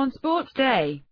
on sports day,